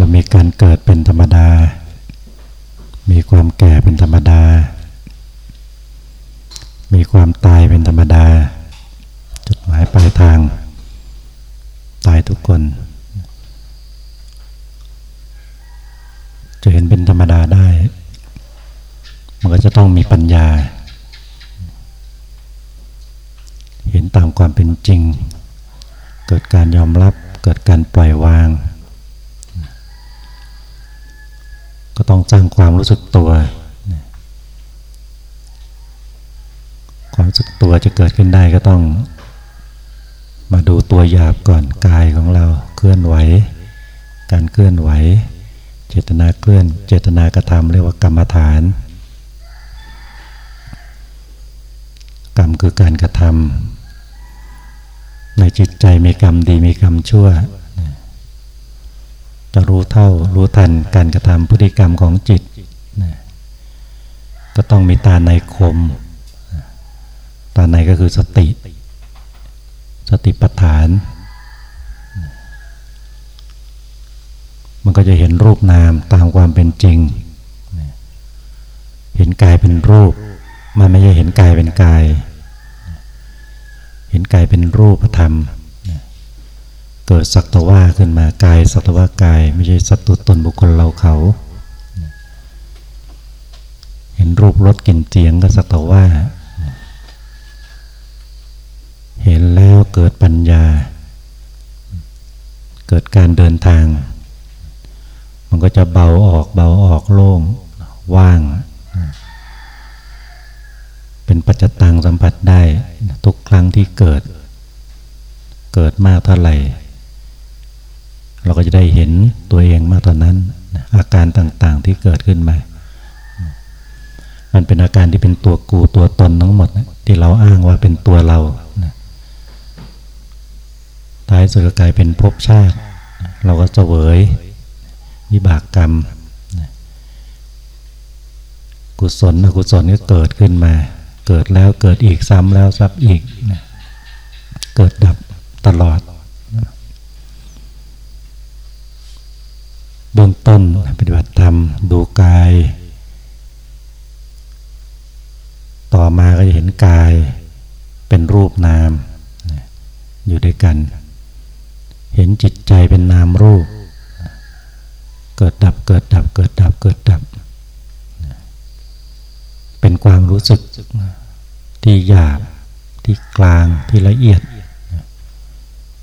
เรามีการเกิดเป็นธรรมดา มีความแก่เป็นธรรมดา มีความตายเป็นธรรมดา จุดหมายปลายทาง ตายทุกคน จะเห็นเป็นธรรมดาได้ มันก็จะต้องมีปัญญา เห็นตามความเป็นจริง เกิดการยอมรับ เกิดการปล่อยวาง ก็ต้องสร้างความรู้สึกตัว ความรู้สึกตัวจะเกิดขึ้นได้ก็ต้อง มาดูตัวหยาบก่อนกายของเราเคลื่อนไหว การเคลื่อนไหว เจตนาเคลื่อน เจตนากระทำเรียกว่ากรรมฐาน กรรมคือการกระทำในจิตใจมีกรรมดีมีกรรมชั่ว รู้เท่ารู้ทันการกระทำพฤติกรรมของจิตก็ต้องมีตาในคม ตาในก็คือสติ สติปัฏฐาน มันก็จะเห็นรูปนามตามความเป็นจริง เห็นกายเป็นรูป มันไม่ใช่เห็นกายเป็นกาย เห็นกายเป็นรูปธรรม เกิดสักตว่าขึ้นมากายสัตว่ากาย ไม่ใช่สัตว์ตนบุคคลเราเขา เห็นรูปรสกลิ่นเสียงก็สักตว่า เห็นแล้วเกิดปัญญา เกิดการเดินทาง มันก็จะเบาออกเบาออกโล่งว่าง เป็นปัจจตังสัมผัสได้ทุกครั้งที่เกิดเกิดมากเท่าไหร่ เราก็จะได้เห็นตัวเองมากตอนนั้น อาการต่างๆที่เกิดขึ้นมา มันเป็นอาการที่เป็นตัวกูตัวตนทั้งหมด ที่เราอ้างว่าเป็นตัวเราท้ายสุดกลายเป็นภพชาติ เราก็เสวยวิบากกรรม กุศลอกุศลก็เกิดขึ้นมา เกิดแล้วเกิดอีกซ้ำแล้วซ้ำอีก เกิดดับตลอด บื้องต้นปฏิบัติธรรมดูกาย ต่อมาก็จะเห็นกายเป็นรูปนาม อยู่ด้วยกัน เห็นจิตใจเป็นนามรูป เกิดดับเกิดดับเกิดดับเกิดดับ เป็นความรู้สึกที่หยาบที่กลางที่ละเอียด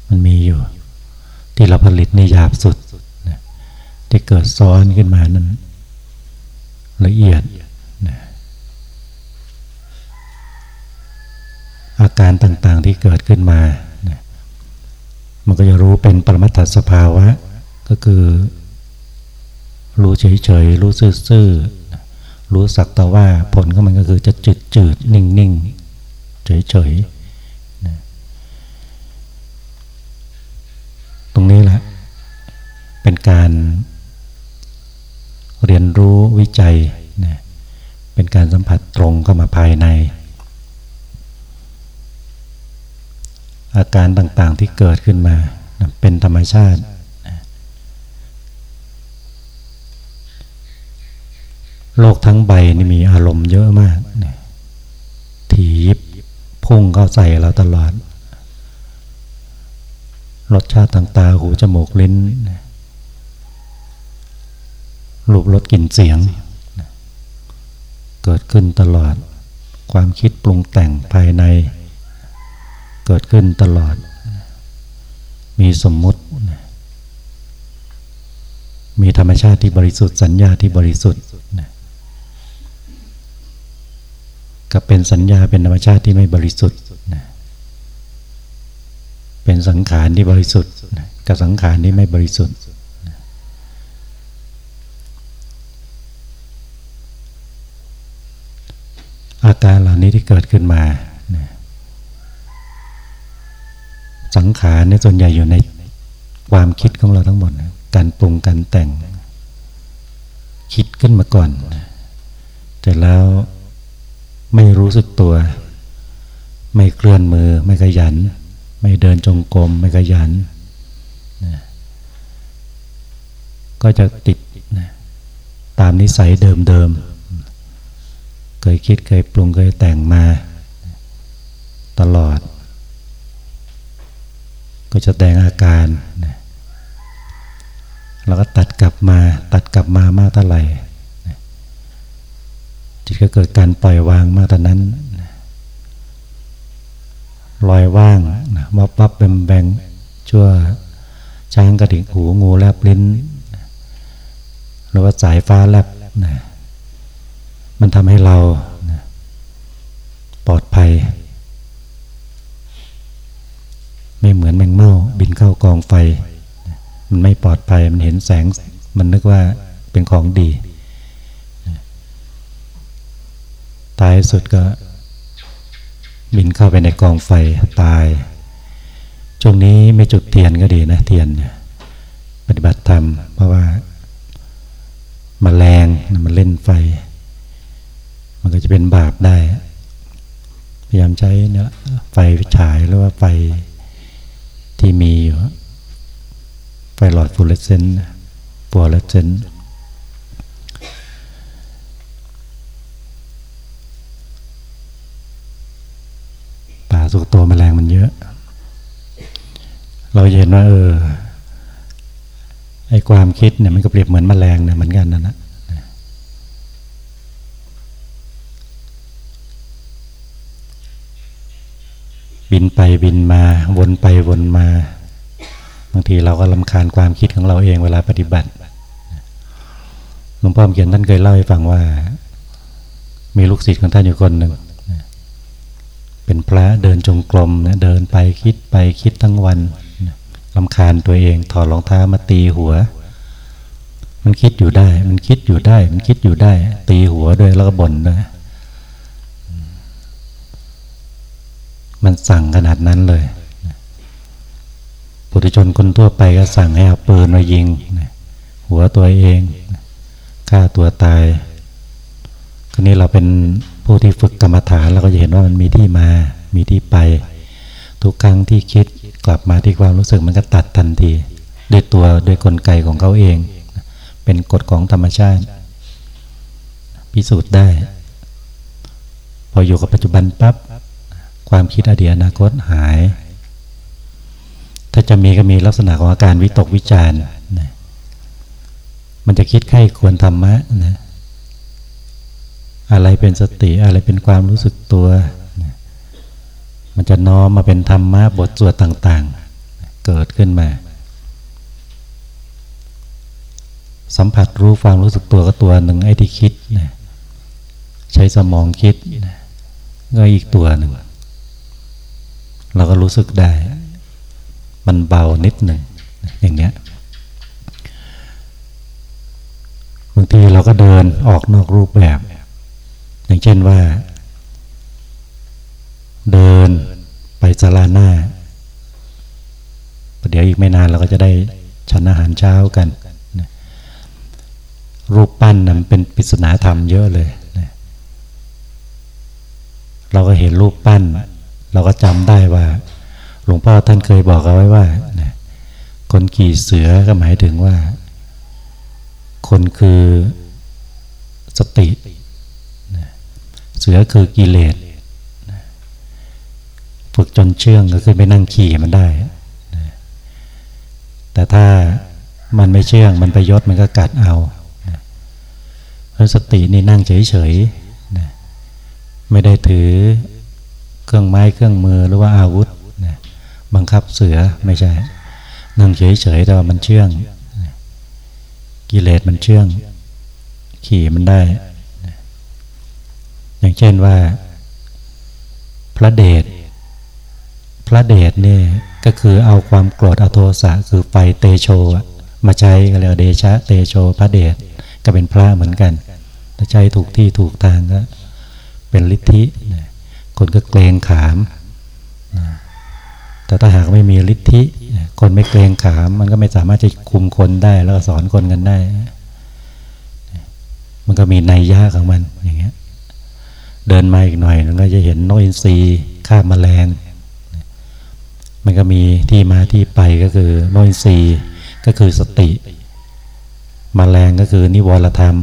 มันมีอยู่ ที่เราผลิตในหยาบสุด ที่เกิดซ้อนขึ้นมานั้น ละเอียดนะอาการต่างๆที่เกิดขึ้นมานะมันก็จะรู้เป็นปรมัตถสภาวะ ก็คือ รู้เฉยๆ รู้ซื่อๆ รู้สักแต่ว่าผลของมันก็คือจะจืดจืดนิ่งนิ่งเฉยๆ รู้วิจัยนะเป็นการสัมผัสตรงเข้ามาภายใน อาการต่างๆที่เกิดขึ้นมานะเป็นธรรมชาตินะโลกทั้งใบนี่มีอารมณ์เยอะมากนะถีบพุ่งเข้าใส่เราตลอด รสชาติต่างๆหูจมูกลิ้นนะ รูปรสกลิ่นเสียง เกิดขึ้นตลอด ความคิดปรุงแต่งภายใน เกิดขึ้นตลอด มีสมมุติ มีธรรมชาติที่บริสุทธิ์สัญญาที่บริสุทธิ์กับเป็นสัญญาเป็นธรรมชาติที่ไม่บริสุทธิ์เป็นสังขารที่บริสุทธิ์กับสังขารที่ไม่บริสุทธิ์ อาการเหล่านี้ที่เกิดขึ้นมา สังขารเนี่ยส่วนใหญ่อยู่ในความคิดของเราทั้งหมด การปรุงการแต่ง คิดขึ้นมาก่อน แต่แล้วไม่รู้สึกตัว ไม่เคลื่อนมือ ไม่ขยัน ไม่เดินจงกรม ไม่ขยัน ก็จะติดตามนิสัยเดิมๆ เคยคิดเคยปรุงเคยแต่งมา ตลอด ก็จะแต่งอาการนะแล้วก็ตัดกลับมาตัดกลับมามากเท่าไหร่จิตก็เกิดการปล่อยวางมากตอนนั้นลอยว่างวับวับแบมแบงชั่วช้างกระดิกหูงูแลบลิ้น หรือว่าสายฟ้าแลบนะ มันทำให้เราปลอดภัย ไม่เหมือนแมงเม่าบินเข้ากองไฟ มันไม่ปลอดภัยมันเห็นแสงมันนึกว่าเป็นของดี ตายสุดก็บินเข้าไปในกองไฟตายช่วงนี้ไม่จุดเทียนก็ดีนะเทียนปฏิบัติธรรมเพราะว่ามาแรงมันเล่นไฟ มันก็จะเป็นบาปได้ พยายามใช้เนี่ยไฟฉายหรือว่าไฟที่มีอยู่ไฟหลอดฟูลเลเซนต์ปัวเลเซนต์ป่าสุกตัวแมลงมันเยอะ เราเห็นว่าเออไอ้ความคิดเนี่ยมันก็เปรียบเหมือนแมลงเนี่ยเหมือนกันนะนะ บินไปบินมาวนไปวนมาบางทีเราก็ลำคาญความคิดของเราเองเวลาปฏิบัติหลวงพ่อเขียนท่านเคยเล่าให้ฟังว่า มีลูกศิษย์ของท่านอยู่คนหนึ่งเป็นพระเดินจงกรมนะเดินไปคิดไปคิดทั้งวันลำคาญตัวเองถอดรองเท้ามาตีหัว มันคิดอยู่ได้ มันคิดอยู่ได้ มันคิดอยู่ได้ ตีหัวด้วยแล้วก็บ่นด้วย มันสั่งขนาดนั้นเลยปุถุชนคนทั่วไปก็สั่งให้เอาปืนมายิง หัวตัวเองฆ่าตัวตายคนนี้เราเป็นผู้ที่ฝึกกรรมฐานเราก็จะเห็นว่ามันมีที่มามีที่ไป ทุกครั้งที่คิดกลับมาที่ความรู้สึกมันก็ตัดทันทีด้วยตัวด้วยกลไกของเขาเอง เป็นกฎของธรรมชาติ พิสูจน์ได้ พออยู่กับปัจจุบันปับ๊บ ความคิดอดีตอนาคตหาย ถ้าจะมีก็มีลักษณะของอาการวิตกวิจารณ์มันจะคิดไข้ควรธรรมะนะอะไรเป็นสติอะไรเป็นความรู้สึกตัวมันจะน้อมมาเป็นธรรมะบทสวดต่างๆ เกิดขึ้นมา สัมผัสรู้ความรู้สึกตัวก็ตัวหนึ่งไอ้ที่คิดนะใช้สมองคิดนะก็อีกตัวหนึ่ง เราก็รู้สึกได้ มันเบานิดหนึ่งอย่างเนี้ยบางทีเราก็เดินออกนอกรูปแบบ อย่างเช่นว่า เดินไปสาราหน้าเดี๋ยวอีกไม่นานเราก็จะได้ฉันอาหารเช้ากันรูปปั้นนั้นเป็นปริศนาธรรมเยอะเลย เราก็เห็นรูปปั้น เราก็จำได้ว่า หลวงพ่อท่านเคยบอกเอาไว้ว่าคนขี่เสือก็หมายถึงว่า คนคือสติ เสือคือกิเลสฝึกจนเชื่องก็คือไปนั่งขี่มันได้ แต่ถ้ามันไม่เชื่องมันไปยศมันก็กัดเอา เพราะสตินี่นั่งเฉยๆไม่ได้ถือ เครื่องไม้เครื่องมือหรือว่าอาวุธบังคับเสือไม่ใช่ นั่งเฉยๆแต่ว่ามันเชื่อง กิเลสมันเชื่อง ขี่มันได้ อย่างเช่นว่า พระเดชพระเดชนี่ก็คือเอาความโกรธเอาโทสะคือไฟเตโชมาใช้ก็เรียกเดชะเตโชพระเดชก็เป็นพระเหมือนกันถ้าใช้ถูกที่ถูกทางก็เป็นฤทธิ คนก็เกรงขาม แต่ถ้าหากไม่มีฤทธิคนไม่เกรงขาม มันก็ไม่สามารถจะคุมคนได้ แล้วก็สอนคนกันได้ มันก็มีนัยยะของมันอย่างเงี้ย เดินมาอีกหน่อยนึงก็จะเห็นนกอินทรีฆ่ามาแมลง มันก็มีที่มาที่ไปก็คือนกอินทรีก็คือสติมแมลงก็คือนิวรธรรม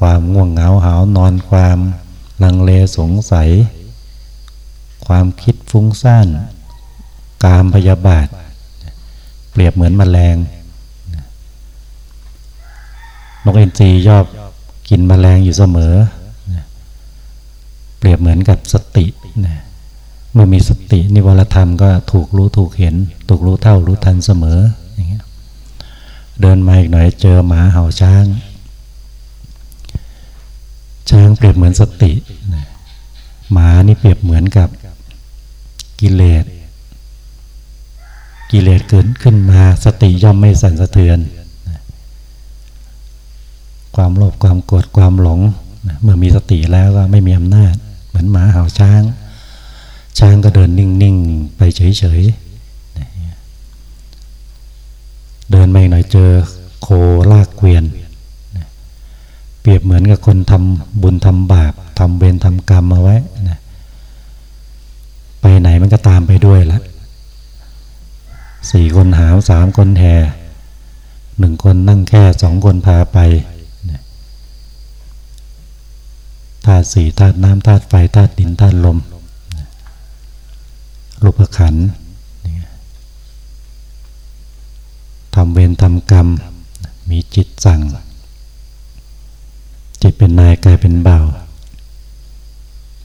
ความง่วงเหงาหานอนความ ลังเลสงสัย ความคิดฟุ้งซ่าน กามพยาบาท เปรียบเหมือนมแมลงนกเอ็นจียอบกินมแมลงอยู่เสมอ เปรียบเหมือนกับสติเมื่อมีสตินิวรธรรมก็ถูกรู้ถูกเห็น ถูกรู้เท่ารู้ทันเสมออย่างเงี้ยเดินมาอีกหน่อยเจอหมาเห่าช้าง ช้างเปรียบเหมือนสติ หมานี่เปรียบเหมือนกับกิเลส กิเลสเกิดขึ้นมาสติย่อมไม่สั่นสะเทือน ความโลภความโกรธความหลง เมื่อมีสติแล้วก็ไม่มีอำนาจ เหมือนหมาเห่าช้าง ช้างก็เดินนิ่ง ๆ ไปเฉย ๆ เดินไปหน่อยเจอโคลากเกวียน เปรียบเหมือนกับคนทำบุญทำบาปทำเวรทำกรรมเอาไว้ไปไหนมันก็ตามไปด้วยละสี่คนหาวสามคนแห่หนึ่งคนนั่งแค่สองคนพาไปธาตุสี่ธาตุน้ำธาตุไฟธาตุดินธาตุลมรูปขันทำเวรทำกรรม มีจิตสั่ง จิตเป็นนายกลายเป็นเบา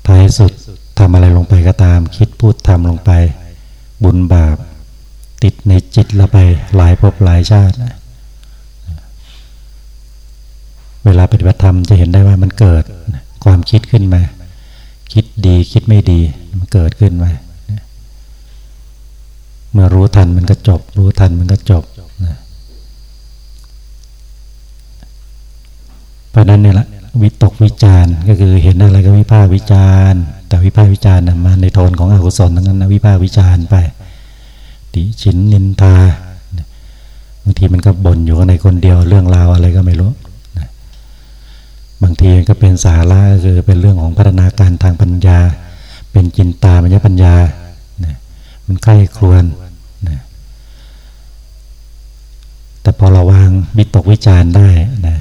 ท้ายสุดทำอะไรลงไปก็ตาม คิดพูดทำลงไป บุญบาป ติดในจิตเราไปหลายภพหลายชาติ เวลาปฏิบัติธรรมจะเห็นได้ว่ามันเกิดความคิดขึ้นมา คิดดีคิดไม่ดีมันเกิดขึ้นมา เมื่อรู้ทันมันก็จบ รู้ทันมันก็จบเพ ราะนั้นเนี่ยละวิตกวิจารก็คือเห็นอะไรก็วิพากษ์วิจารแต่วิพากษ์วิจารมาในโทนของอกุศลทั้งนั้นนะวิพากษ์วิจารไปติชินนินทาบางทีมันก็บ่นอยู่ในคนเดียวเรื่องราวอะไรก็ไม่รู้บางทีก็เป็นสาระคือเป็นเรื่องของพัฒนาการทางปัญญา เป็นจินตามัญญปัญญามันใกล้ครวนแต่พอเราวางวิตกวิจารได้นะ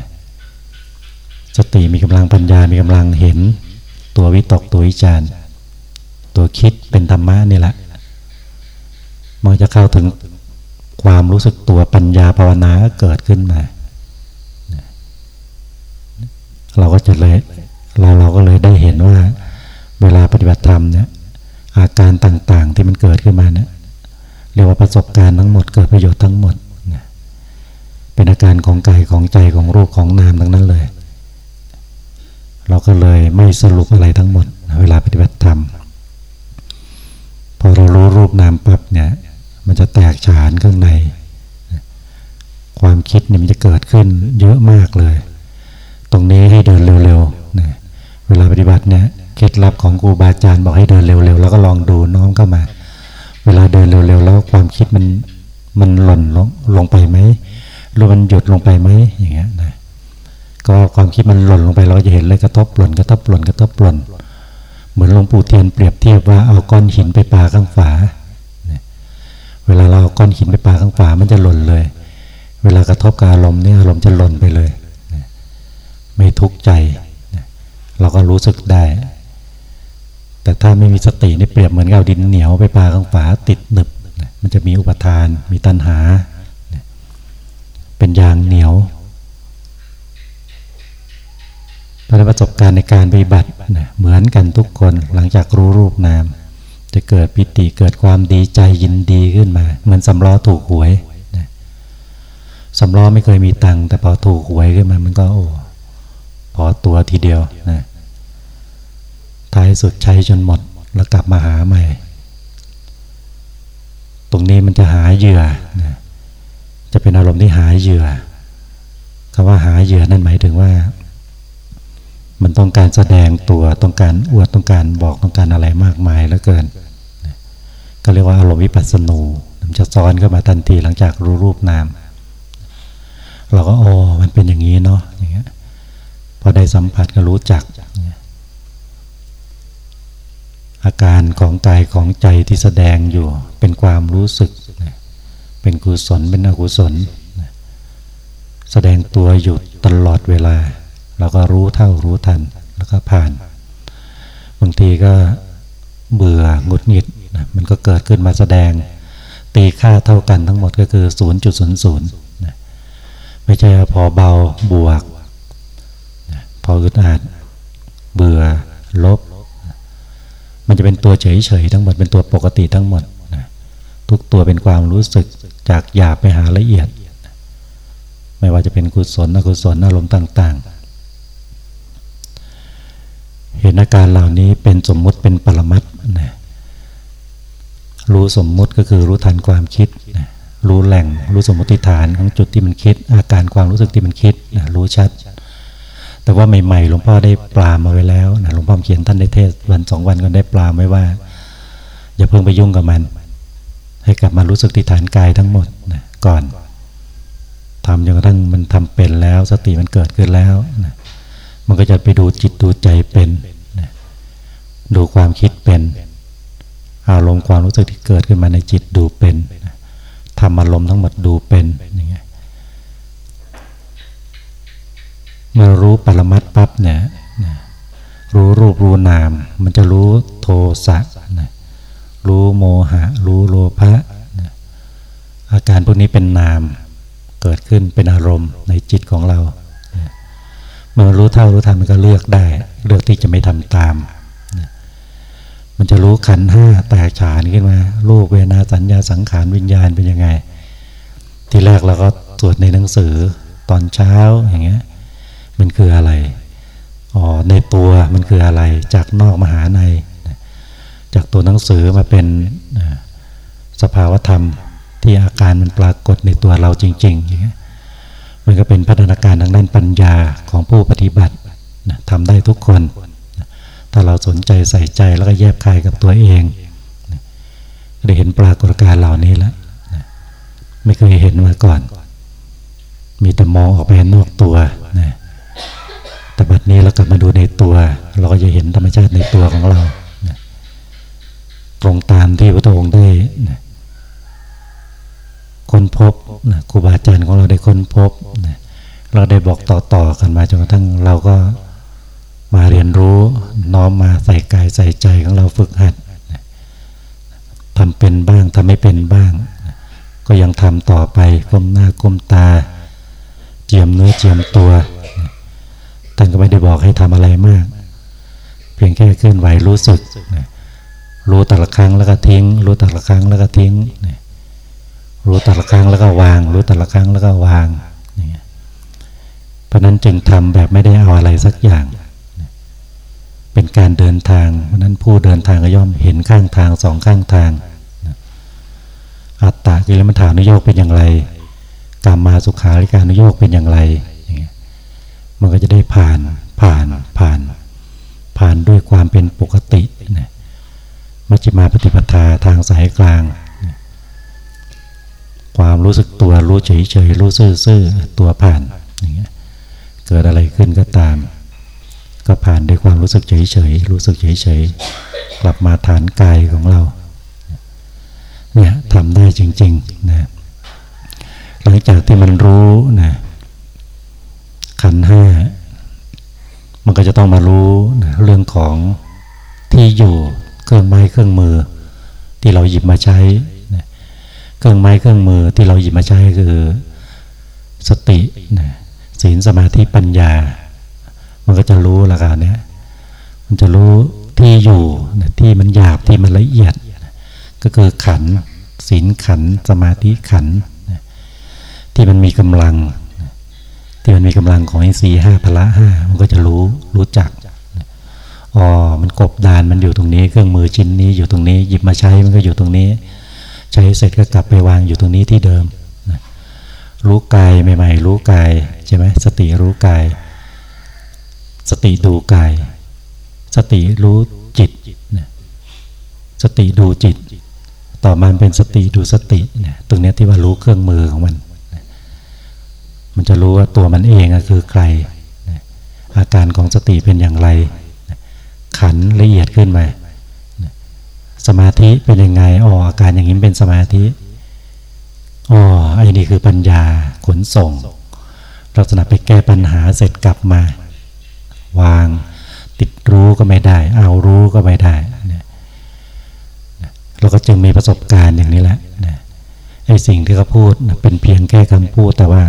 สติมีกำลังปัญญา มีกำลังเห็น ตัววิตกตัววิจารตัวคิดเป็นธรรมะนี่แหละมันจะเข้าถึงความรู้สึกตัวปัญญาภาวนาเกิดขึ้นมา เราก็จะเลยเราเราก็เลยได้เห็นว่าเวลาปฏิบัติธรรมเนี่ยอาการต่างๆที่มันเกิดขึ้นมาเนี่ยเรียกว่าประสบการณ์ทั้งหมดเกิดประโยชน์ทั้งหมด เป็นอาการของกายของใจของรูปของนามทั้งนั้นเลย เราก็เลยไม่สรุปอะไรทั้งหมด เวลาปฏิบัติธรรม พอเรารู้รูปนามปั๊บเนี่ยมันจะแตกฉานข้างใน ความคิดเนี่ยมันจะเกิดขึ้นเยอะมากเลย ตรงนี้ให้เดินเร็วๆนะเวลาปฏิบัติเนี่ยเคล็ดลับของครูบาอาจารย์บอกให้เดินเร็วๆ แล้วก็ลองดูน้อมเข้ามา เวลาเดินเร็วๆ แล้วความคิดมันมันหล่นลงลงไปไหมหรือมันหยุดลงไปไหมอย่างเงี้ยนะ ก็ความคิดมันหล่นลงไปเราจะเห็นเลยกระทบหล่นกระทบหล่นกระทบหล่น เหมือนหลวงปู่เทียนเปรียบเทียบว่าเอาก้อนหินไปปาข้างฝา เวลาเราเอาก้อนหินไปปาข้างฝามันจะหล่นเลย เวลากระทบกับอารมณ์นี่อารมณ์จะหล่นไปเลย ไม่ทุกข์ใจ เราก็รู้สึกได้ แต่ถ้าไม่มีสตินี่เปรียบเหมือนกับดินเหนียวไปปาข้างฝาติดหนึบ มันจะมีอุปทาน มีตัณหา เป็นยางเหนียว พราะประสบการณ์ในการปฏิบัติเหมือนกันทุกคนหลังจากรู้รูปนาม จะเกิดปิติเกิดความดีใจยินดีขึ้นมา เหมือนสำล้อถูกหวยนะสำล้อไม่เคยมีตังค์แต่พอถูกหวยขึ้นมา มันก็โอ้พอตัวทีเดียวนะท้ายสุดใช้จนหมดแล้วกลับมาหาใหม่ ตรงนี้มันจะหาเหยื่อนะจะเป็นอารมณ์ที่หาเหยื่อคำว่าหาเหยื่อนั่นหมายถึงว่า มันต้องการแสดงตัวต้องการอวดต้องการบอกต้องการอะไรมากมายแล้วเกิน ก็เรียกว่าอารมณ์วิปัสสนูมันจะซ้อนเข้ามาทันทีหลังจากรู้รูปนาม เราก็โอ๋อมันเป็นอย่างนี้เนาะอย่างเงี้ยพอได้สัมผัสก็รู้จัก อาการของกายของใจที่แสดงอยู่เป็นความรู้สึก เป็นกุศลเป็นอกุศล แสดงตัวอยู่ตลอดเวลา เราก็รู้เท่ารู้ทันแล้วก็ผ่าน บางทีก็เบื่อหงุดหงิดนะมันก็เกิดขึ้นมาแสดง ตีค่าเท่ากันทั้งหมดก็คือ 0.00นะไม่ใช่พอเบาบวกนะพออึดอัดเบื่อลบ มันจะเป็นตัวเฉยๆทั้งหมดเป็นตัวปกติทั้งหมดนะทุกตัวเป็นความรู้สึกจากหยาบไปหาละเอียด ไม่ว่าจะเป็นกุศลอกุศลอารมณ์ต่าง ๆ เห็นอาการเหล่านี้เป็นสมมุติเป็นปรมัตนะรู้สมมุติก็คือรู้ทันความคิดนะรู้แหล่งรู้สมมติฐานของจุดที่มันคิด อาการความรู้สึกที่มันคิดนะรู้ชัด แต่ว่าใหม่ๆหลวงพ่อได้ปลามาไว้แล้วนะหลวงพ่อเขียนท่านได้เทศวันสองวันก็ได้ปลาไว้ว่า อย่าเพิ่งไปยุ่งกับมัน ให้กลับมารู้สึกที่ฐานกายทั้งหมดนะก่อนทำจนกระทั่งมันทำเป็นแล้ว สติมันเกิดขึ้นแล้วนะ มันก็จะไปดูจิตดูใจเป็นนะดูความคิดเป็น อารมณ์ความรู้สึกที่เกิดขึ้นมาในจิตดูเป็นทำอารมณ์ทั้งหมดดูเป็นอย่างเงี้ยเมื่อรู้ปรมัตปั๊บเนี่ยรู้รูปรู้นาม มันจะรู้โทสะนะรู้โมหะ รู้โลภะนะอาการพวกนี้เป็นนามเกิดขึ้นเป็นอารมณ์ในจิตของเรา มื่อรู้เท่ารู้ทันมันก็เลือกได้ เลือกที่จะไม่ทำตาม มันจะรู้ขันห้าแตกฉานขึ้นมารูปเวนาสัญญาสังขารวิญญาณเป็นยังไง ที่แรกเราก็ตรวจในหนังสือตอนเช้าอย่างเงี้ย มันคืออะไรอ๋อในตัวมันคืออะไร จากนอกมาหาใน จากตัวหนังสือมาเป็นสภาวธรรมที่อาการมันปรากฏในตัวเราจริง ๆ อย่างเงี้ย มันก็เป็นพัฒนาการทางด้านปัญญาของผู้ปฏิบัติทำได้ทุกคนถ้าเราสนใจใส่ใจแล้วก็แยบคายกับตัวเองได้เห็นปรากฏการณ์เหล่านี้แล้วไม่เคยเห็นมาก่อน มีแต่มองออกไปนอกตัวนะแต่บัดนี้เรากลับมาดูในตัว เราก็จะเห็นธรรมชาติในตัวของเราตรงตามที่พระองค์ได้ ค้นพบนะครูบาอาจารย์ของเราได้ค้นพบเราได้บอกต่อๆกันมาจนกระทั่งเราก็มาเรียนรู้น้อมมาใส่กายใส่ใจของเราฝึกหัดทำเป็นบ้างทำไม่เป็นบ้าง ก็ยังทำต่อไปก้มหน้าก้มตา เจียมเนื้อเจียมตัวท่านก็ไม่ได้บอกให้ทำอะไรมาก เพียงแค่เคลื่อนไหวรู้สึกรู้แต่ละครั้งแล้วก็ทิ้ง รู้แต่ละครั้งแล้วก็ทิ้ง รู้แต่ละครั้งแล้วก็วาง รู้แต่ละครั้งแล้วก็วางเพราะนั้นจึงทำแบบไม่ได้เอาอะไรสักอย่าง เป็นการเดินทาง เพราะนั้นผู้เดินทางก็ย่อมเห็นข้างทางสองข้างทาง อัตตากิลมัฐานุโยกเป็นอย่างไรกรรมมาสุขาริการนุโยกเป็นอย่างไรอย่มันก็จะได้ผ่านผ่านผ่าน ผ่านด้วยความเป็นปกตินะมัชฌิมาปฏิปทาทางสายกลาง ความรู้สึกตัวรู้เฉยเฉยรู้ซื่อๆตัวผ่านอย่างเงี้ยเกิดอะไรขึ้นก็ตาม ก็ผ่านด้วยความรู้สึกเฉยๆรู้สึกเฉยๆกลับมาฐานกายของเราเนี่ยทำได้จริงๆนะหลังจากที่มันรู้นะขันห้ามันก็จะต้องมารู้นะเรื่องของที่อยู่เครื่องไม้เครื่องมือ ที่เราหยิบมาใช้ เครื่องไม้เครื่องมือที่เราหยิบมาใช้คือสตินะศีลสมาธิปัญญา มันก็จะรู้ละกันเนี้ยมันจะรู้ที่อยู่ที่มันหยาบที่มันละเอียด ก็คือขันศีลขันสมาธิขันที่มันมีกำลัง ที่มันมีกำลังของไอ้สี่ห้าพละห้ามันก็จะรู้รู้จักอ๋อมันกบดานมันอยู่ตรงนี้ เครื่องมือชิ้นนี้อยู่ตรงนี้ หยิบมาใช้มันก็อยู่ตรงนี้ ใช้เสร็จก็กลับไปวางอยู่ตรงนี้ที่เดิมรู้กายใหม่ ๆ รู้กายใช่ไหมสติรู้กาย สติดูกาย สติรู้จิตสติดูจิต ต่อมาเป็นสติดูสติตรงนี้ที่ว่ารู้เครื่องมือของมัน มันจะรู้ว่าตัวมันเองคือใคร อาการของสติเป็นอย่างไร ขันละเอียดขึ้นมา สมาธิเป็นยังไงอ๋ออาการอย่างนี้เป็นสมาธิอ๋อไอ้นี่คือปัญญาขนส่งลักษณะไปแก้ปัญหาเสร็จกลับมา วางติดรู้ก็ไม่ได้ เอารู้ก็ไม่ได้เราก็จึงมีประสบการณ์อย่างนี้แหละไอ้สิ่งที่เขาพูดเป็นเพียงแค่คำพูดแต่ว่า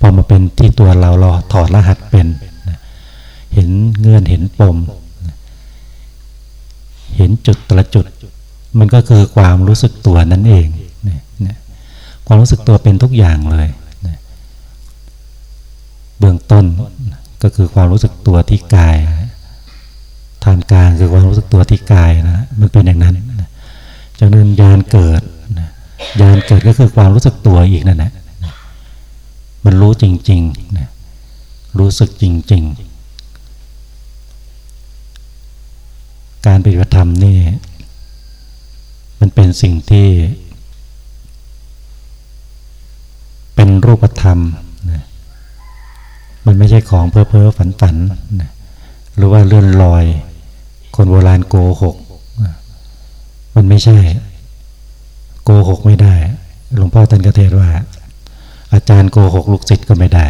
พอมาเป็นที่ตัวเราเราถอดรหัสเป็น เห็นเงื่อนเห็นปม เห็นจุดแต่ละจุด มันก็คือความรู้สึกตัวนั่นเองความรู้สึกตัวเป็นทุกอย่างเลยเบื้องต้นก็คือความรู้สึกตัวที่กายทางกลางคือความรู้สึกตัวที่กายนะมันเป็นอย่างนั้นจากนั้นยานเกิดยานเกิดก็คือความรู้สึกตัวอีกนั่นแหละมันรู้จริงๆนะรู้สึกจริง ๆ การปฏิบัติธรรมนี่ มันเป็นสิ่งที่ เป็นรูปธรรมนะมันไม่ใช่ของเพ้อเพ้อฝันฝันนะหรือว่าเลื่อนลอย คนโบราณโกหก มันไม่ใช่ โกหกไม่ได้ หลวงพ่อท่านกระเทศว่า อาจารย์โกหก ลูกศิษย์ก็ไม่ได้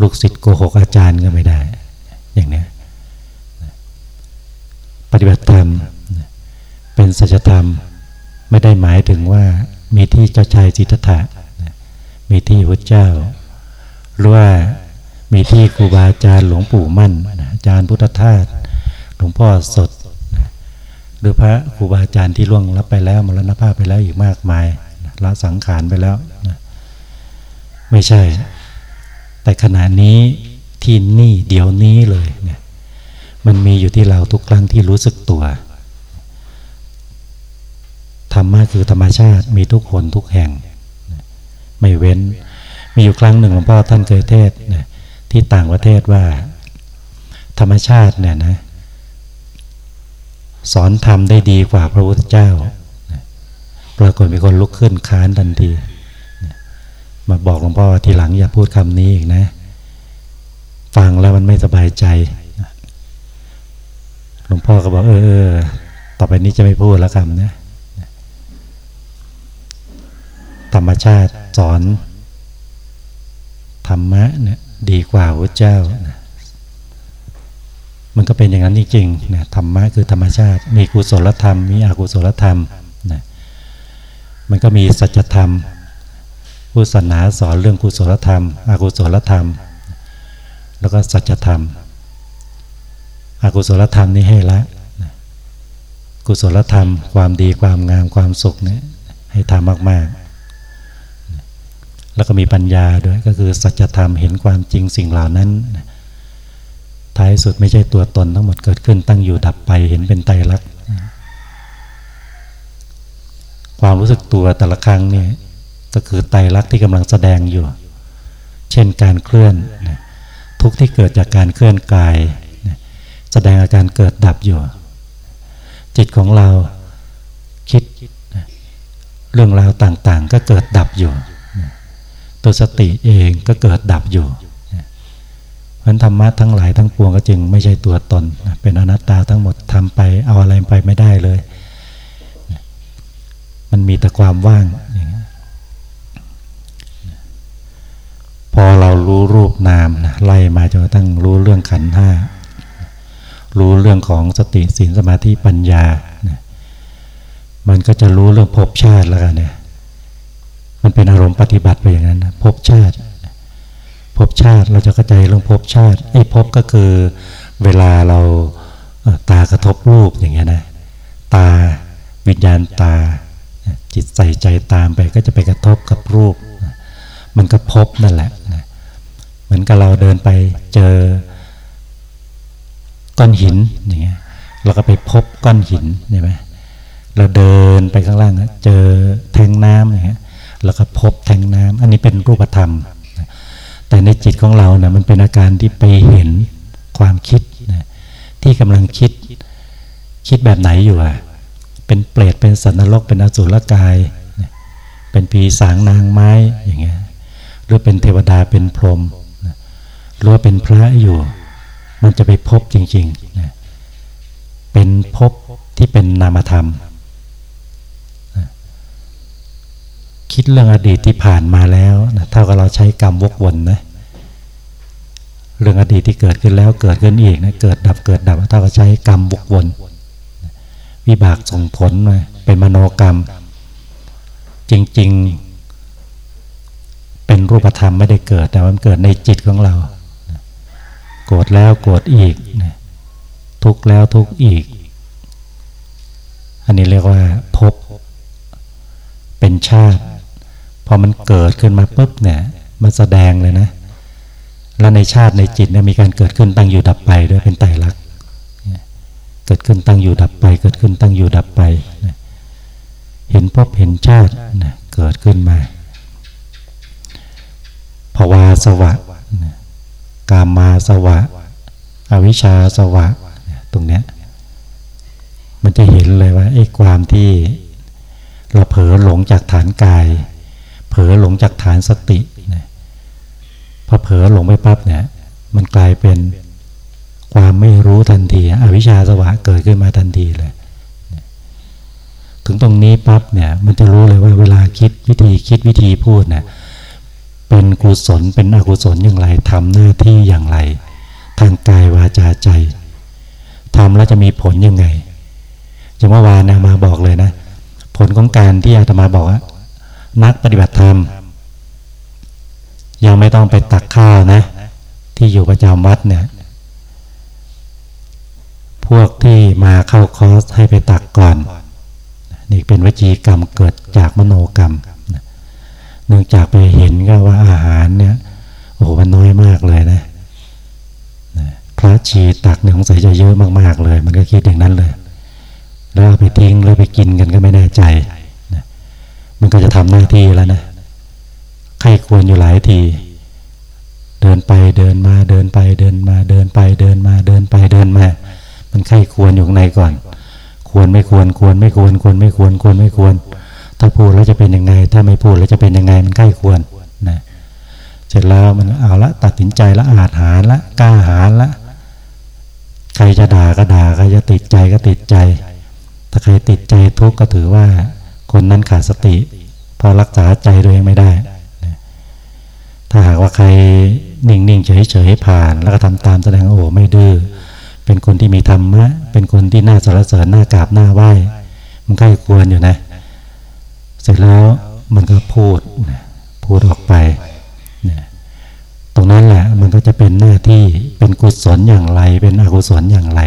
ลูกศิษย์โกหกอาจารย์ก็ไม่ได้ อย่างนี้ ปฏิบัติธรรม เป็นสัจธรรมไม่ได้หมายถึงว่ามีที่เจ้าชายจิตตถะมีที่พระเจ้า หรือว่ามีที่ครูบาอาจารย์หลวงปู่มั่นอาจารย์พุทธทาสหลวงพ่อสดหรือพระครูบาอาจารย์ที่ล่วงรับไปแล้วมรณภาพไปแล้วอีกมากมายละสังขารไปแล้วไม่ใช่ แต่ขณะนี้ที่นี่เดี๋ยวนี้เลยเนี่ย มันมีอยู่ที่เราทุกครั้งที่รู้สึกตัว ธรรมะคือธรรมชาติมีทุกคนทุกแห่ง ไม่เว้น มีอยู่ครั้งหนึ่งหลวงพ่อท่านเคยเทศนี่ยที่ต่างประเทศว่า ธรรมชาติเนี่ยนะ สอนทำได้ดีกว่าพระพุทธเจ้าปรากฏมีคนลุกขึ้นค้านทันที มาบอกหลวงพ่อทีหลังอย่าพูดคำนี้อีกนะ ฟังแล้วมันไม่สบายใจ หลวงพ่อก็บอกเออเออต่อไปนี้จะไม่พูดแล้วคำนะธรรมชาติสอน ธรรมะเนี่ยดีกว่าพระเจ้านะมันก็เป็นอย่างนั้นจริงๆนะธรรมะคือธรรมชาติ มีกุศลธรรม มีอกุศลธรรมนะมันก็มีสัจธรรมพุทธศาสนาสอนเรื่องกุศลธรรม อกุศลธรรม แล้วก็สัจธรรม อกุศลธรรมนี่ให้ละกุศลธรรม ความดีความงามความสุขเนี่ยให้ทำมากๆ แล้วก็มีปัญญาด้วยก็คือสัจธรรมเห็นความจริงสิ่งเหล่านั้น ท้ายสุดไม่ใช่ตัวตนทั้งหมดเกิดขึ้นตั้งอยู่ดับไปเห็นเป็นไตรลักษณ์ความรู้สึกตัวแต่ละครั้งเนี่ยก็คือไตรลักษณ์ที่กำลังแสดงอยู่ เช่นการเคลื่อน ทุกที่เกิดจากการเคลื่อนกาย แสดงอาการเกิดดับอยู่ จิตของเราคิดเรื่องราวต่างๆ ก็เกิดดับอยู่ ตัวสติเองก็เกิดดับอยู่เพันธรรมะทั้งหลายทั้งปวงก็จึงไม่ใช่ตัวตน เป็นอนัตตาทั้งหมดทำไปเอาอะไรไปไม่ได้เลย มันมีแต่ความว่างพอเรารู้รูปนามนะไล่มาจนกระทั่งรู้เรื่องขันห้า รู้เรื่องของสติสีนสมาธิปัญญานะมันก็จะรู้เรื่องภพชาติแล้วกันเนี่ย มันเป็นอารมณ์ปฏิบัติไปอย่างนั้นนะภพชาติภพชาติเราจะเข้าใจเรื่องภพชาติไอ้ภพก็คือเวลาเราตากระทบรูปอย่างเงี้ยนะตาวิญญาณตา จิตใส่ใจตามไปก็จะไปกระทบกับรูป มันก็พบนั่นแหละนะเหมือนกับเราเดินไปเจอ ก้อนหินอย่างเงี้ยเราก็ไปพบก้อนหินใช่ไหมเราเดินไปข้างล่างเจอแทงน้ำอย่างเงี้ยแล้วก็พบแทงน้ำอันนี้เป็นรูปธรรม แต่ในจิตของเราเนะ่ยมันเป็นอาการที่ไปเห็นความคิดนะที่กำลังคิดคิดแบบไหนอยู่อะเป็นเปรตเป็นสันนรกเป็นอสุรกาย เป็นปีสางนางไม้อย่างเงี้ยหรือเป็นเทวดาเป็นพรหมหรือว่าเป็นพระอยู่ มันจะไปพบจริงๆนะเป็นพบที่เป็นนามธรรมคิดเรื่องอดีตที่ผ่านมาแล้วนะเท่ากับเราใช้กรรมวกวนนะเรื่องอดีตที่เกิดขึ้นแล้วเกิดขึ้นอีกนะเกิดดับเกิดดับเท่ากับใช้กรรมวกวนวิบากส่งผลมาเป็นมโนกรรม จริง ๆ เป็นรูปธรรมไม่ได้เกิด แต่มันเกิดในจิตของเรา โกรธแล้วโกรธอีก ทุกข์แล้วทุกข์อีก อันนี้เรียกว่าพบเป็นชาติ พอมันเกิดขึ้นมาปุ๊บเนี่ย มันแสดงเลยนะ แล้วในชาติในจิตเนี่ยมีการเกิดขึ้นตั้งอยู่ดับไปด้วยเป็นไตรลักษณ์เกิดขึ้นตั้งอยู่ดับไป เกิดขึ้นตั้งอยู่ดับไป เห็นพบเห็นชาติเกิดขึ้นมาภาวาสวะ กามมาสวะ อวิชชาสวะ ตรงเนี้ยมันจะเห็นเลยว่าไอ้ความที่เราเผลอหลงจากฐานกาย เผลอหลงจากฐานสตินะพอเผลอหลงไปปั๊บเนี่ย มันกลายเป็นความไม่รู้ทันที อวิชชาสวะเกิดขึ้นมาทันทีเลย ถึงตรงนี้ปั๊บเนี่ย มันจะรู้เลยว่าเวลาคิดวิธีคิดวิธีพูดเนี่ย เป็นกุศลเป็นอกุศลอย่างไรทำหน้าที่อย่างไร ทางกายวาจาใจทำแล้วจะมีผลยังไงจะเมื่อวานนะมาบอกเลยนะ ผลของการที่อาตมาบอกว่านักปฏิบัติธรรม ยังไม่ต้องไปตักข้าวนะ ที่อยู่ประจำวัดเนี่ย พวกที่มาเข้าคอร์สให้ไปตักก่อน นี่เป็นวจีกรรมเกิดจากมโนกรรม เนื่องจากไปเห็นก็ว่าอาหารเนี่ยโอ้โหมันน้อยมากเลยนะพระชีตักเนี่ยของใส่จะเยอะมากๆเลย มันก็คิดอย่างนั้นเลยแล้วไปทิ้งแล้วไปกินกันก็ไม่แน่ใจมันก็จะทำหน้าที่แล้วนะใครควรอยู่หลายที เดินไปเดินมาเดินไปเดินมาเดินไปเดินมาเดินไปเดินมา มันใครควรอยู่ในก่อน ควรไม่ควรควรไม่ควรควรไม่ควรควรไม่ควร ถ้าพูดแล้วจะเป็นยังไง ถ้าไม่พูดแล้วจะเป็นยังไงมันใกล้ควรนะเสร็จแล้วมันเอาละตัดสินใจละอาจหารละกล้าหารละ ใครจะด่าก็ด่าใครจะติดใจก็ติดใจ ถ้าใครติดใจทุกข์ก็ถือว่า คนนั้นขาดสติพอรักษาใจตัวเองไม่ได้ถ้าหากว่าใครนิ่งๆเฉยๆผ่าน แล้วก็ทำตามแสดงโอ้ไม่ดื้อเป็นคนที่มีธรรมะเป็นคนที่น่าสรรเสริญน่ากราบน่าไหว้มันใกล้ควรอยู่นะ เสร็จแล้วมันก็พูดพูดออกไปตรงนั้นแหละมันก็จะเป็นหน้าที่เป็นกุศลอย่างไร เป็นอกุศลอย่างไร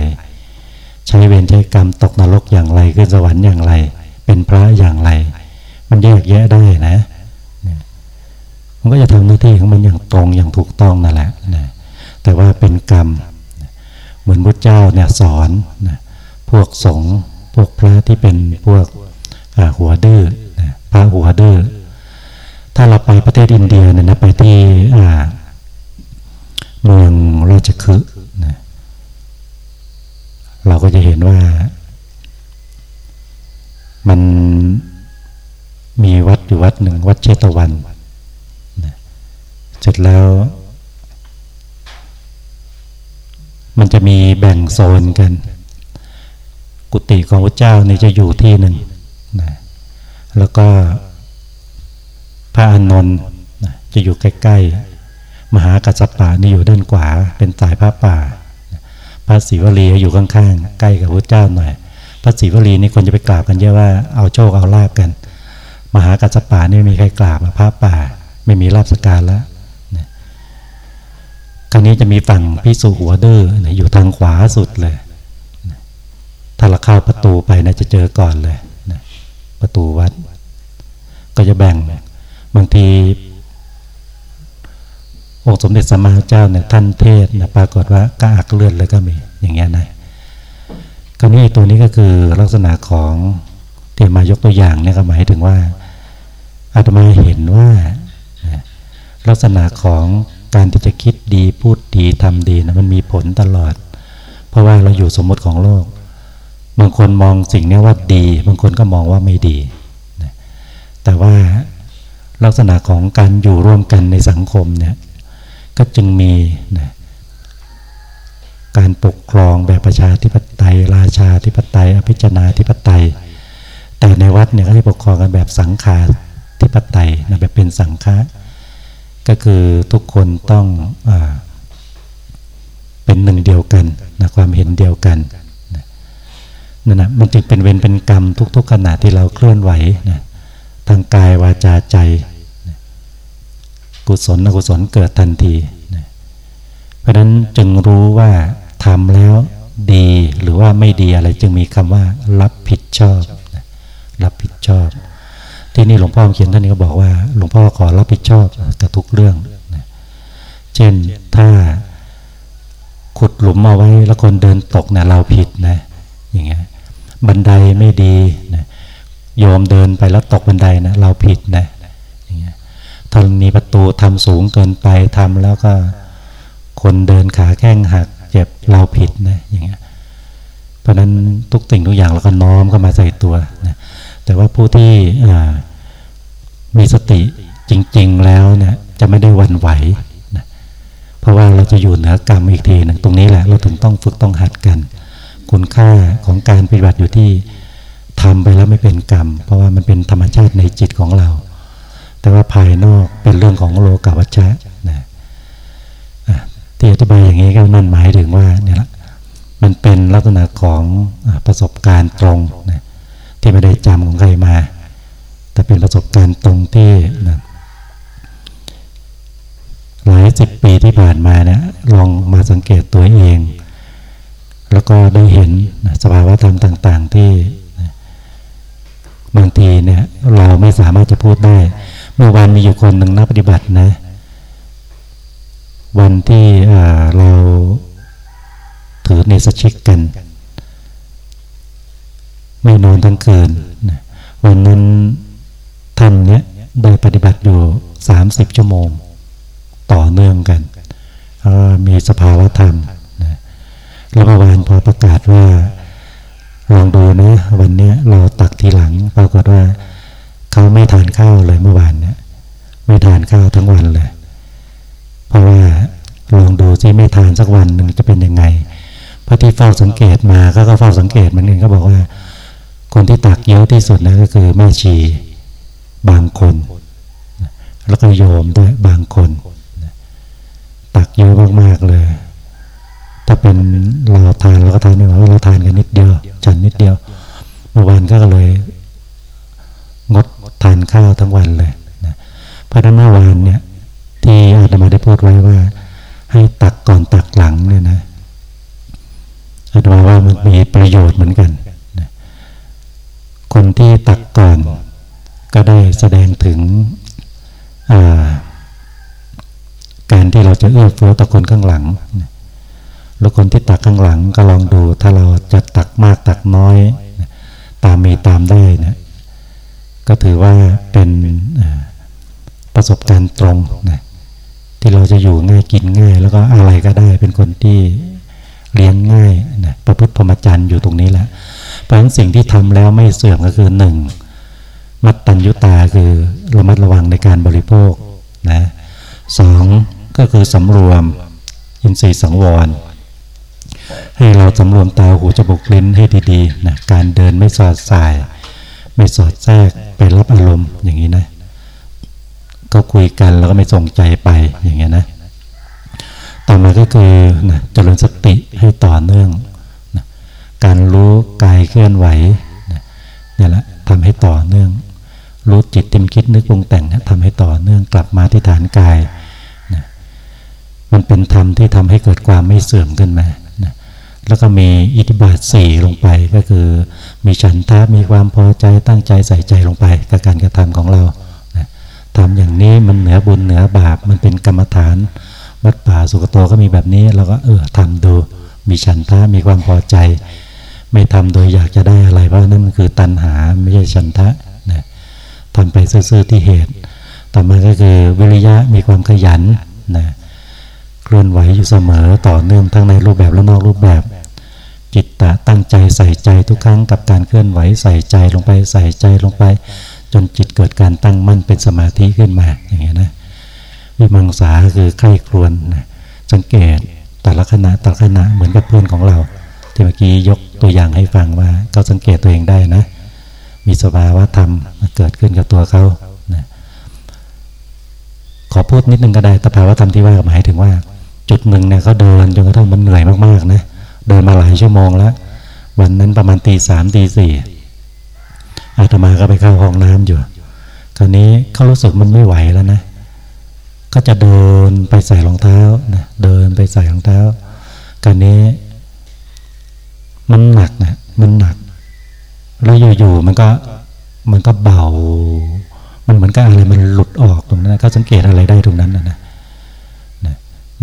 ใช้เวรใช้กรรมตกนรกอย่างไรขึ้นสวรรค์อย่างไร เป็นพระอย่างไร มันแยกแยะได้นะมันก็จะทำหน้าที่ของมันอย่างตรงอย่างถูกต้องนั่นแหละนะแต่ว่าเป็นกรรม เหมือนพระเจ้าเนี่ยสอนนะพวกสงฆ์พวกพระที่เป็นพวกหัวดื้อ ระหัวดื้อถ้าเราไปประเทศอินเดียเนี่ยนะไปที่เมืองราชคฤห์นะเราก็จะเห็นว่า มันมีวัดอยู่วัดหนึ่ง วัดเชตวันนะเสร็จแล้ว มันจะมีแบ่งโซนกัน กุฏิของพระเจ้านี่จะอยู่ที่หนึ่งนะ แล้วก็พระอานนท์จะอยู่ใกล้ๆ มหากัสสปะนี่อยู่ด้านขวา เป็นสายพระป่า พระศิวลีอยู่ข้างๆ ใกล้กับพระเจ้าหน่อย พระศรีวลีนี่คนจะไปกราบกันเยอะว่าเอาโชคเอาลาบกัน มหากัสปานี่ไม่มีใครกราบพระป่า ไม่มีลาบสการแล้วครั้นี้จะมีฝั่งพิสุหัวเดอ้ออยู่ทางขวาสุดเลยถ้าเราเข้าประตูไปนะจะเจอก่อนเลยนะประตูวัด ก็จะแบ่งบางทีองค์สมเด็จสัมมาเจ้าเนี่ยท่านเทศนะปรากฏว่าก็อักเลือดเลยก็มีอย่างเงี้ยนะคราวนี้ตัวนี้ก็คือลักษณะของที่มายกตัวอย่างเนี่ยก็หมายถึงว่าอาตมาเห็นว่าลักษณะของการที่จะคิดดีพูดดีทำดีนะมันมีผลตลอด เพราะว่าเราอยู่สมมติของโลก บางคนมองสิ่งนี้ว่าดี บางคนก็มองว่าไม่ดี แต่ว่าลักษณะของการอยู่ร่วมกันในสังคมเนี่ยก็จึงมีนะการปกครองแบบประชาธิปไตย ราชาธิปไตย อภิชนาธิปไตย แต่ในวัดเนี่ยเขาให้ปกครองกันแบบสังขาธิปไตยนะแบบเป็นสังฆะก็คือทุกคนต้องอเป็นหนึ่งเดียวกันนะความเห็นเดียวกันนั่นนะมันจึงเป็นเวรเป็นกรรมทุกๆขณะที่เราเคลื่อนไหวนะ ทางกายวาจาใจ กุศลอกุศลเกิดทันที เพราะนั้นจึงรู้ว่าทำแล้วดีหรือว่าไม่ดีอะไรจึงมีคำว่า รับผิดชอบ รับผิดชอบ ที่นี่หลวงพ่อเขียนท่านนี้ก็บอกว่า หลวงพ่อขอรับผิดชอบกับทุกเรื่อง เช่นถ้าขุดหลุมเอาไว้แล้วคนเดินตกเนะเราผิดนะ อย่างเงี้ยบันไดไม่ดีนะ โยมเดินไปแล้วตกบันไดนะเราผิดนะอย่างเงี้ยถ้ามีประตูทำสูงเกินไปทำแล้วก็คนเดินขาแข้งหัก เจ็บเราผิดนะอย่างเงี้ยเพราะนั้นทุกสิ่งทุกอย่างเราก็น้อมเข้ามาใส่ตัวนะแต่ว่าผู้ที่มีสติจริง ๆ แล้วเนี่ยจะไม่ได้วันไหวนะเพราะว่าเราจะอยู่เหนือกรรมอีกทีหนึ่งตรงนี้แหละเราถึงต้องฝึกต้องหัดกัน คุณค่าของการปฏิบัติอยู่ที่ ทำไปแล้วไม่เป็นกรรม เพราะว่ามันเป็นธรรมชาติในจิตของเรา แต่ว่าภายนอกเป็นเรื่องของโลกาวัชชะนะที่อธิบายอย่างนี้ก็นั่นหมายถึงว่าเนี่ยละมันเป็นลักษณะของประสบการณ์ตรงนะที่ไม่ได้จำของใครมา แต่เป็นประสบการณ์ตรงที่นะหลายสิบปีที่ผ่านมาเนี่ยลองมาสังเกตตัวเอง แล้วก็ได้เห็นสภาวะธรรมต่าง ๆ ที่ บางทีเนี่ยเราไม่สามารถจะพูดได้ เมื่อวันมีอยู่คนหนึ่งนักปฏิบัตินะ วันที่เราถือเนสชิกกัน ไม่นอนทั้งคืนวันนั้นท่านเนี้ยได้ปฏิบัติอยู่สามสิบชั่วโมง ต่อเนื่องกัน มีสภาวะธรรมแล้วเมื่อวานพอประกาศว่า ลองดูนะวันนี้เราตักทีหลังปรากฏว่าเขาไม่ทานข้าวเลยเมื่อวานเนี่ยไม่ทานข้าวทั้งวันเลย เพราะว่าลองดูซิไม่ทานสักวันหนึ่งจะเป็นยังไงพระที่เฝ้าสังเกตมาก็ก็เฝ้าสังเกตมันเองก็บอกว่า คนที่ตักเยอะที่สุดนะก็คือแม่ชีบางคน แล้วก็โยมด้วยบางคน ตักเยอะมากๆเลย ถ้าเป็นเราทานเราก็ทานไม่ไหวเราทานกันนิดเดียวฉันนิดเดียวเมื่อวานก็เลย งดทานข้าวทั้งวันเลยนะเพราะนั้นเมื่อวานเนี่ยที่อาตมาได้พูดไว้ว่า ให้ตักก่อนตักหลังเนี่ยนะอาตมาว่ามันมีประโยชน์เหมือนกันนะคนที่ตักก่อนก็ได้แสดงถึงการที่เราจะเอื้อเฟื้อต่อคนข้างหลังนะ แล้วคนที่ตักข้างหลังก็ลองดูถ้าเราจะตักมากตักน้อย ตามมีตามได้นะก็ถือว่าเป็นประสบการณ์ตรงนะที่เราจะอยู่ง่ายกินง่าย แล้วก็อะไรก็ได้เป็นคนที่เลี้ยงง่ายนะประพฤติพรหมจรรย์อยู่ตรงนี้แหละเพราะฉะนั้นสิ่งที่ทำแล้วไม่เสื่อมก็คือหนึ่งมัตตัญญุตาคือระมัดระวังในการบริโภคนะสองก็คือสำรวมอินทรีย์สังวร ให้เราสำรวมตาหูจมูกลิ้นให้ดีๆนะการเดินไม่สอดสาย ไม่สอดแทรกไปรับอารมณ์อย่างนี้นะ ก็คุยกันแล้วก็ไม่ส่งใจไปอย่างเงี้ยนะ ต่อมาก็คือนะเจริญสติให้ต่อเนื่องนะการรู้กายเคลื่อนไหวนะนี่แหละทำให้ต่อเนื่อง รู้จิตติมคิดนึกปรุงแต่งนะทำให้ต่อเนื่องกลับมาที่ฐานกายนะมันเป็นธรรมที่ทำให้เกิดความไม่เสื่อมขึ้นมา แล้วก็มีอิทธิบาทสี่ลงไปก็คือ มีฉันทะมีความพอใจตั้งใจใส่ใจลงไปกับการกระทำของเราทำอย่างนี้มันเหนือบุญเหนือบาปมันเป็นกรรมฐานวัดป่าสุกโตก็มีแบบนี้เราก็เออทำดู มีฉันทะมีความพอใจ ไม่ทำโดยอยากจะได้อะไรเพราะนั่นมันคือตัณหาไม่ใช่ฉันทะนะทำไปซื่อๆที่เหตุ ต่อมาก็คือวิริยะมีความขยันนะ เคลื่อนไหวอยู่เสมอต่อเนื่องทั้งในรูปแบบและนอกรูปแบบ จิตตะตั้งใจใส่ใจทุกครั้งกับการเคลื่อนไหวใส่ใจลงไปใส่ใจลงไป จนจิตเกิดการตั้งมั่นเป็นสมาธิขึ้นมาอย่างเงี้ยนะวิมังสาคือใกล้ครวนนะสังเกตแต่ละขณะแต่ละขณะเหมือนกับเพื่อนของเราที่เมื่อกี้ยกตัวอย่างให้ฟังว่าเขาสังเกตตัวเองได้นะ มีสภาวะธรรมเกิดขึ้นกับตัวเขานะอพูดนิดนึงก็ได้สภาวะธรรมที่ว่าหมายถึงว่า จุดหนึ่งเนี่ยเขาเดินจนกระทั่งมันเหนื่อยมากๆนะเดินมาหลายชั่วโมงแล้ว วันนั้นประมาณตีสามตีสี่อาตมาก็ไปเข้าห้องน้ำอยู่คราวนี้เขารู้สึกมันไม่ไหวแล้วนะก็จะเดินไปใส่รองเท้านะเดินไปใส่รองเท้าคราวนี้ มันหนักนะมันหนักแล้วอยู่ๆมันก็มันก็เบา มันเหมือนกับอะไรมันหลุดออกตรงนั้นเขาสังเกตอะไรได้ตรงนั้นนะ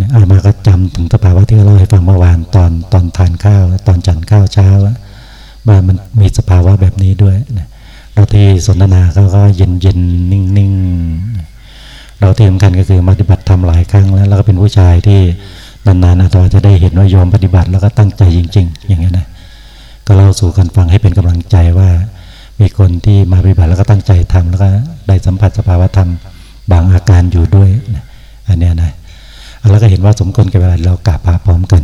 นะอามาก็จำถึงสภาวะที่เราให้ฟังเมื่อวานตอนตอนทานข้าว ตอนจันข้าวเช้าว่ามันมีสภาวะแบบนี้ด้วยนะเราที่สนทนาเขาก็เย็นเย็นนิ่งนิ่งเราที่สำคัญก็คือปฏิบัติทำหลายครั้งแล้วแล้วก็เป็นผู้ชายที่นานๆอาตมาจะได้เห็นว่ายอมปฏิบัติแล้วก็ตั้งใจจริง ๆ อย่างนี้นะก็เล่าสู่กันฟังให้เป็นกำลังใจว่า มีคนที่มาปฏิบัติแล้วก็ตั้งใจทำแล้วก็ได้สัมผัสสภาวะธรรมบางอาการอยู่ด้วยนะอันนี้นะ แล้วก็เห็นว่าสมควรกับเวลาเรากราบพระพร้อมกัน